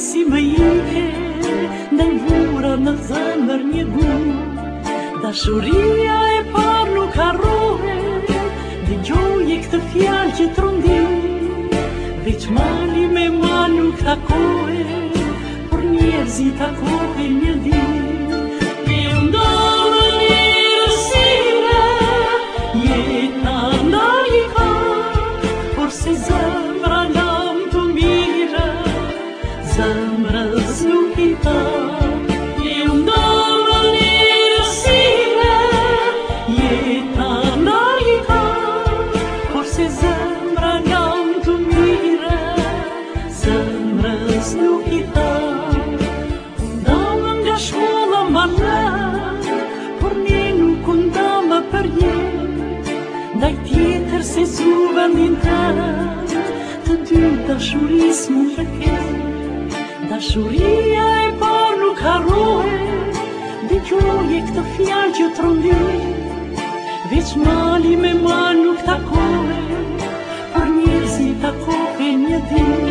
si më ike Në vura në zëmër një gu Da shuria e par nuk arrohe Dhe gjoj i këtë fjallë që trondi Dhe që mali me ma nuk takohe Por njerëzi takohe një dit ma në, Por një nuk unë dama për një, Daj tjetër se zuva një në Të dy të më të ke, Dashuria e po nuk harohe, Dhe gjoj e këtë fjallë që të rëndi, Veç mali me ma nuk takohe, Por njërë si takohe një dinë,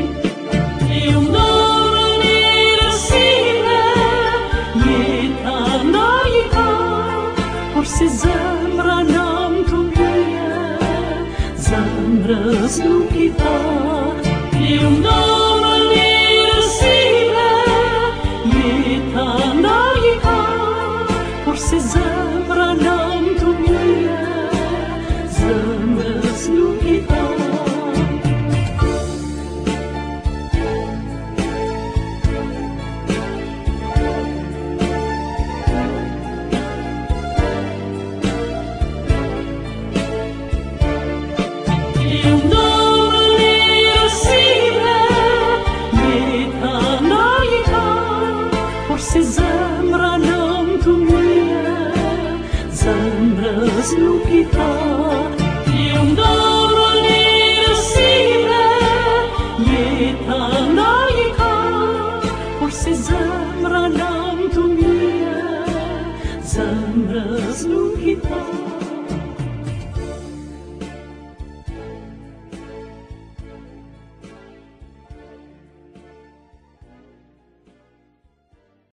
se zemra nam kupuje, zemra znukita, i u mnoma miru sile, mi ta navika, por se Un domo nero segni vita, naika, por si i tuoi. Un domo nero segni vita, naika, por si i tuoi.